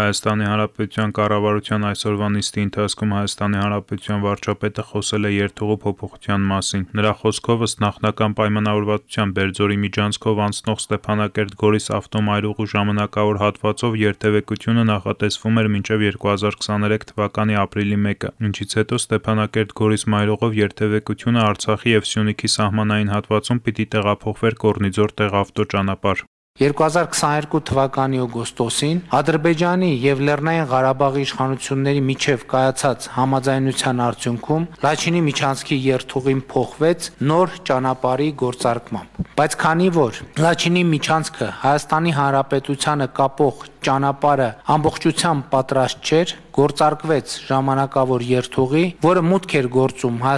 Հայաստանի Հանրապետության կառավարության այսօրվա նիստի ընթացքում Հայաստանի Հանրապետության վարչապետը խոսել է երթուղու փոփոխության մասին: Նրա խոսքով, ըստ նախնական պայմանավորվածության, Բերձորի միջանցքով անցնող Ստեփանակերտ-Գորիս ավտոմայրուղու ժամանակավոր հատվածով երթևեկությունը նախատեսվում էր մինչև 2023 թվականի ապրիլի 1-ը, ինչից հետո Ստեփանակերտ-Գորիս մայրուղով երթևեկությունը Արցախի և Սյունիքի սահմանային հատվածում պիտի տեղափոխվեր Կոռնիձոր-Տեղավտո ճանապարհ: 2022 թվականի օգոստոսին Ադրբեջանի և ԼՂ իշխանությունների միջև կայացած համաձայնության արդյունքում Լաչինի միջանցքի երթուղին փոխվեց նոր ճանապարհի գործարկմամբ: Բայց քանի որ Լաչինի միջանցքը Հայաստանի Հանրապետությանը կապող ճանապարհը ամբողջությամբ պատրաստ չէր, գործարկվեց ժամանակավոր երթուղի, որը մուտք էր գործում ՀՀ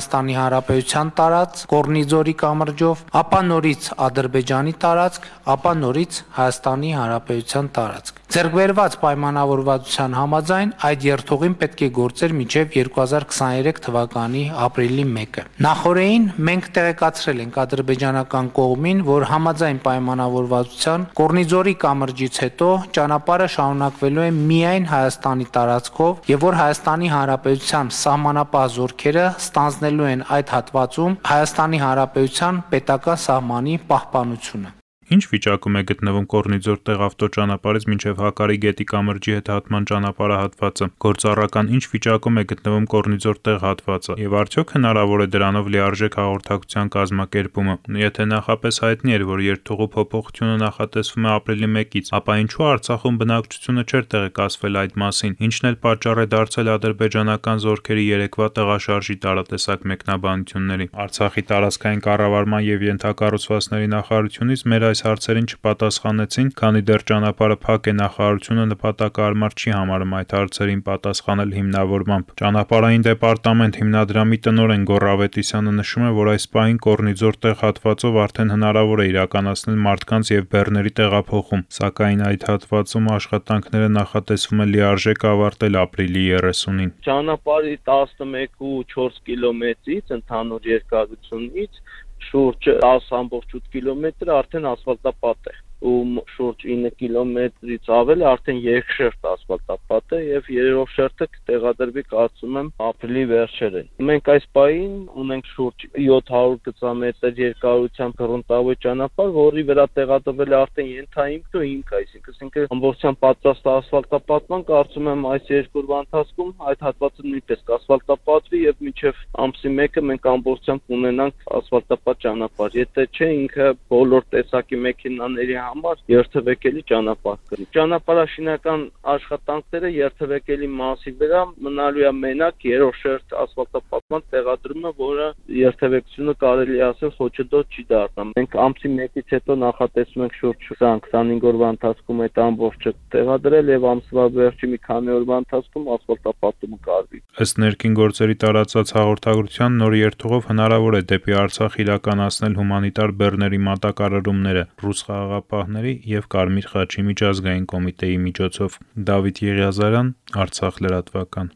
տարածք Կոռնիձորի կամրջով, ապա նորից Ադրբեջանի տարածք, ապա նորից ՀՀ տարածք: Ձեռքբերված պայմանավորվածության համաձայն այդ երթուղին պետք է գործեր մինչև 2023 թվականի ապրիլի 1-ը: Նախօրեին մենք տեղեկացրել ենք ադրբեջանական կողմին, որ համաձայն պայմանավորվածության Կոռնիձորի կամրջից հետո ճանապարհը շարունակվելու է միայն Հայաստանի տարածքով և որ ՀՀ սահմանապահ զորքերը ստանձնելու են այդ հատվածում ՀՀ պետական սահմանի պահպանությունը: Ի՞նչ վիճակում է գտնվում Կոռնիձոր-Տեղավտո ճանապարհից մինչև Հակարի գետի կամրջի հետ հատման ճանապարհահատվածը: Գործառական ի՞նչ վիճակում է գտնվում Կոռնիձոր-Տեղ հատվածը, և արդյոք հնարավոր է դրանով լիարժեք հաղորդակցության կազմակերպումը: Եթե նախապես հայտնի էր, որ երթուղու փոփոխությունը նախատեսվում է ապրիլի 1-ից, ապա ինչու Արցախում բնակչությունը չէր տեղեկացվել այդ մասին, ինչն էլ պատճառ է դարձել ադրբեջանական զորքերի երեկվա տեղաշարժի տարատեսակ մեկնաբանությունների: Արցախի տարածքային կառավարման և ենթակառուցվածքների նախարարությունից մեր այս այս հարցերին չպատասխանեցին, քանի դեռ ճանապարհը փակ է նախարարությունը նպատակարմար չի համարում այդ հարցերին պատասխանել հիմնավորմամբ։ Ճանապարհային դեպարտամենտ հիմնադրամի տնօրեն Գորավետիսյանը նշում է, որ այս պահին Կորնիձոր տեղ հատվածով արդեն հնարավոր է իրականացնել մարդկանց եւ բեռների տեղափոխում, սակայն այդ հատվածում աշխատանքները նախատեսվում է լիարժեք ավարտել ապրիլի 30-ին։ Ճանապարհի 11.4 կիլոմետրից ընդհանուր երկարությունից շուրջ 10,8 կիլոմետրը արդեն ասֆալտապատ է շուրջ 9 կիլոմետրից ավել արդեն երկշերտ ասֆալտապատ է եւ երրորդ շերտը կտեղադրվի կարծում եմ ապրիլի վերջերին։ Մենք այս պահին ունենք շուրջ 700 գծամետր երկարությամբ հռունտավոյ ճանապարհ, որի վրա տեղադրվել է արդեն ենթահիմքն ու հիմք, այսինքն ինքը ամբողջությամբ պատրաստ ասֆալտապատման կարծում եմ այս երկու ընթացքում այդ հատվածը նույնպես կասֆալտապատվի եւ մինչեւ ամսի 1-ը մենք ամբողջությամբ ունենանք ասֆալտապատ ճանապարհ։ Եթե չէ ինքը բոլոր տեսակի մեքենաների համար երթ երթևեկելի ճանապարհ կլինի: Ճանապարհաշինական աշխատանքները երթևեկելի մասի վրա մնալու է մենակ երրորդ շերտ ասֆալտապատման տեղադրումը, որը երթևեկությունը կարելի ասել խոչընդոտ չի դառնա: Մենք ամսի 1-ից հետո նախատեսում ենք շուրջ 20-25 օրվա ընթացքում այդ ամբողջը տեղադրել և ամսվա վերջին մի քանի օրվա ընթացքում ասֆալտապատումը կարվի»: Ըստ ՆԳ տարածած հաղորդագրության նոր երթուղով հնարավոր է դեպի Արցախ իրականացնել հումանիտար բեռների մատակարարումները ռուս խաղաղապահների և Կարմիր խաչի միջազգային կոմիտեի միջոցով: Դավիթ Եղիազարյան, Արցախ լրատվական: